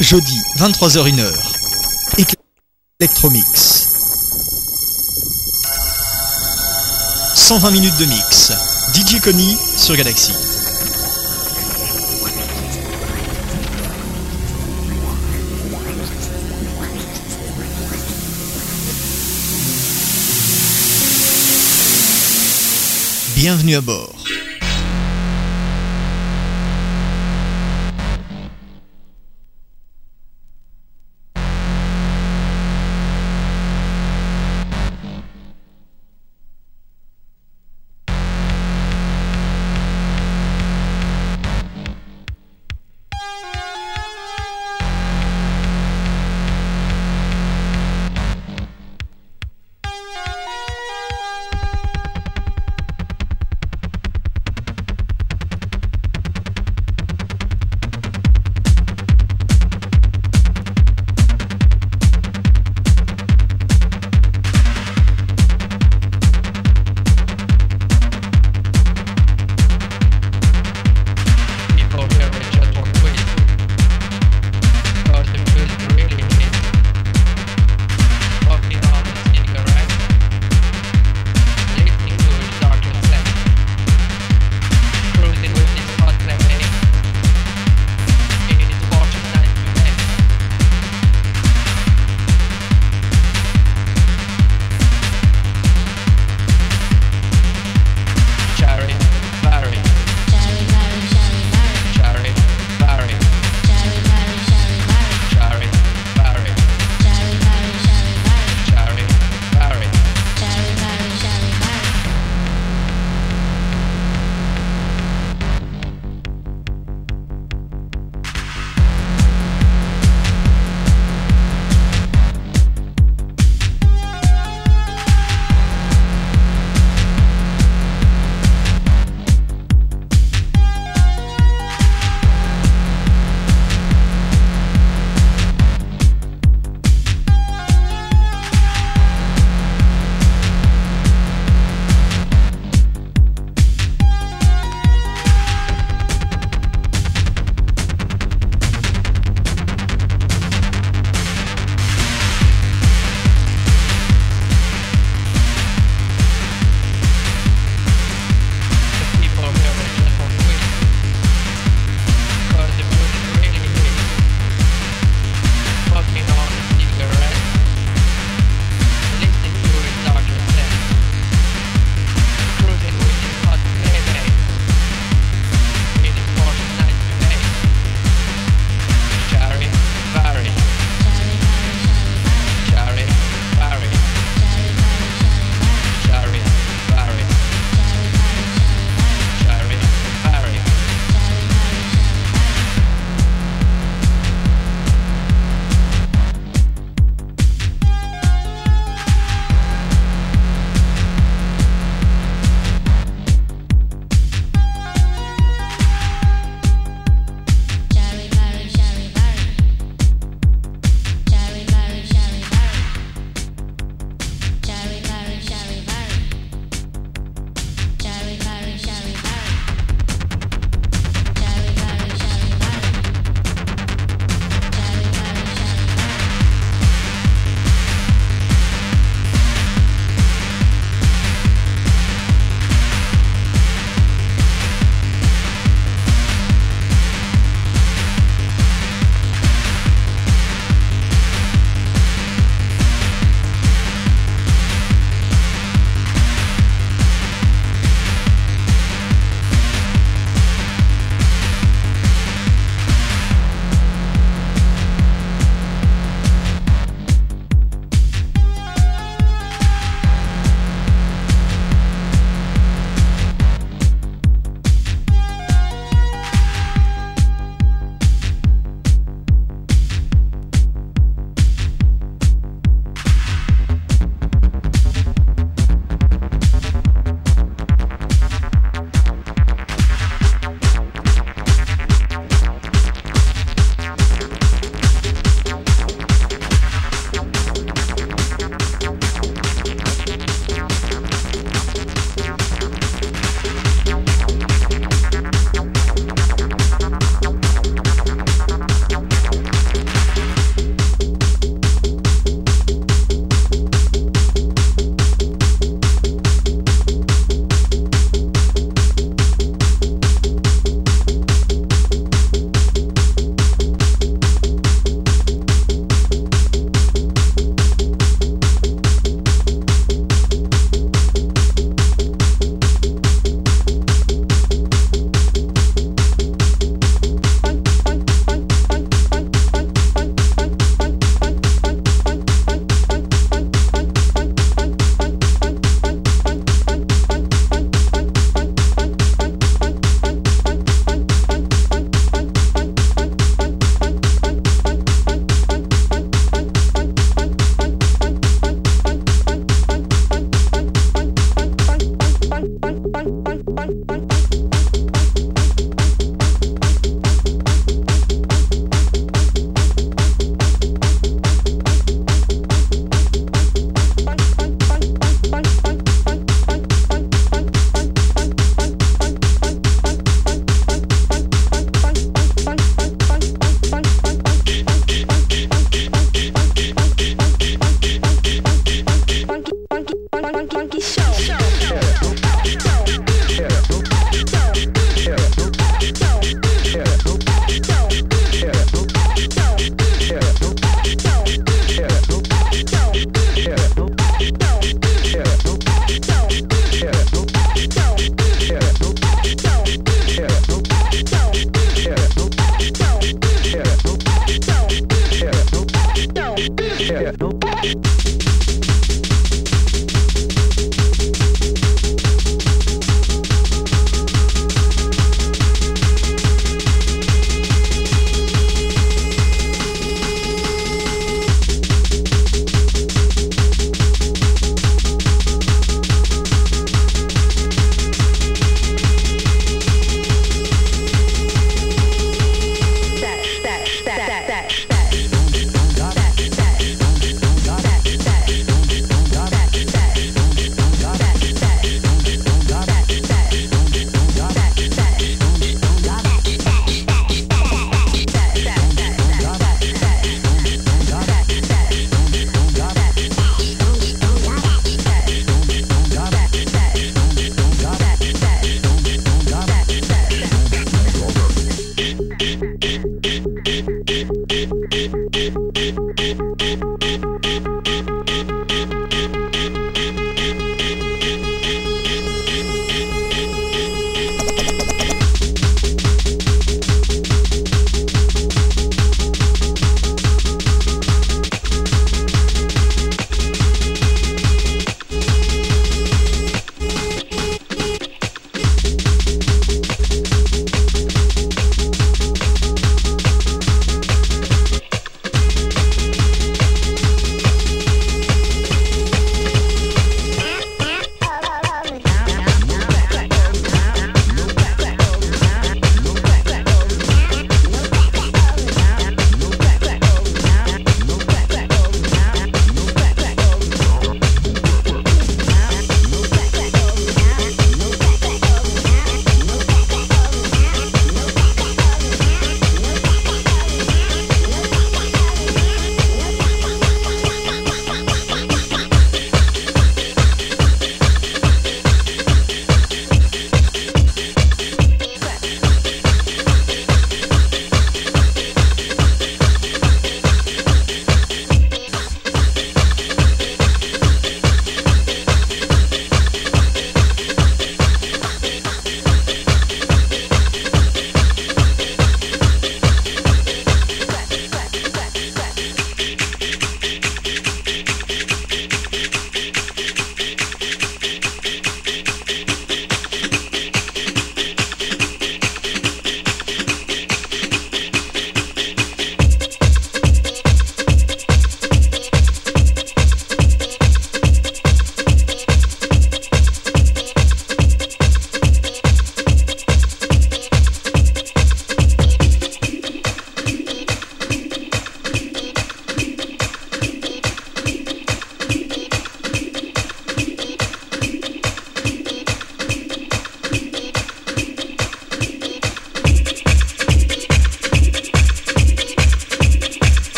Jeudi, 23h01h. Electromix. 120 minutes de mix. DJ Connie sur Galaxy. Bienvenue à bord.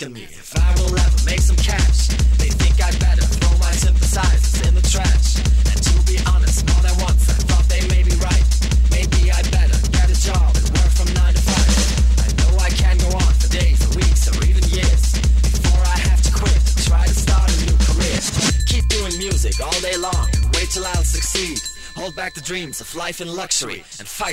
asking me if I will ever make some cash. They think I would better throw my synthesizers in the trash. And to be honest, more than once I thought they may be right. Maybe I better get a job and work from nine to five. I know I can go on for days or weeks or even years before I have to quit try to start a new career. Keep doing music all day long and wait till I'll succeed. Hold back the dreams of life and luxury and fight.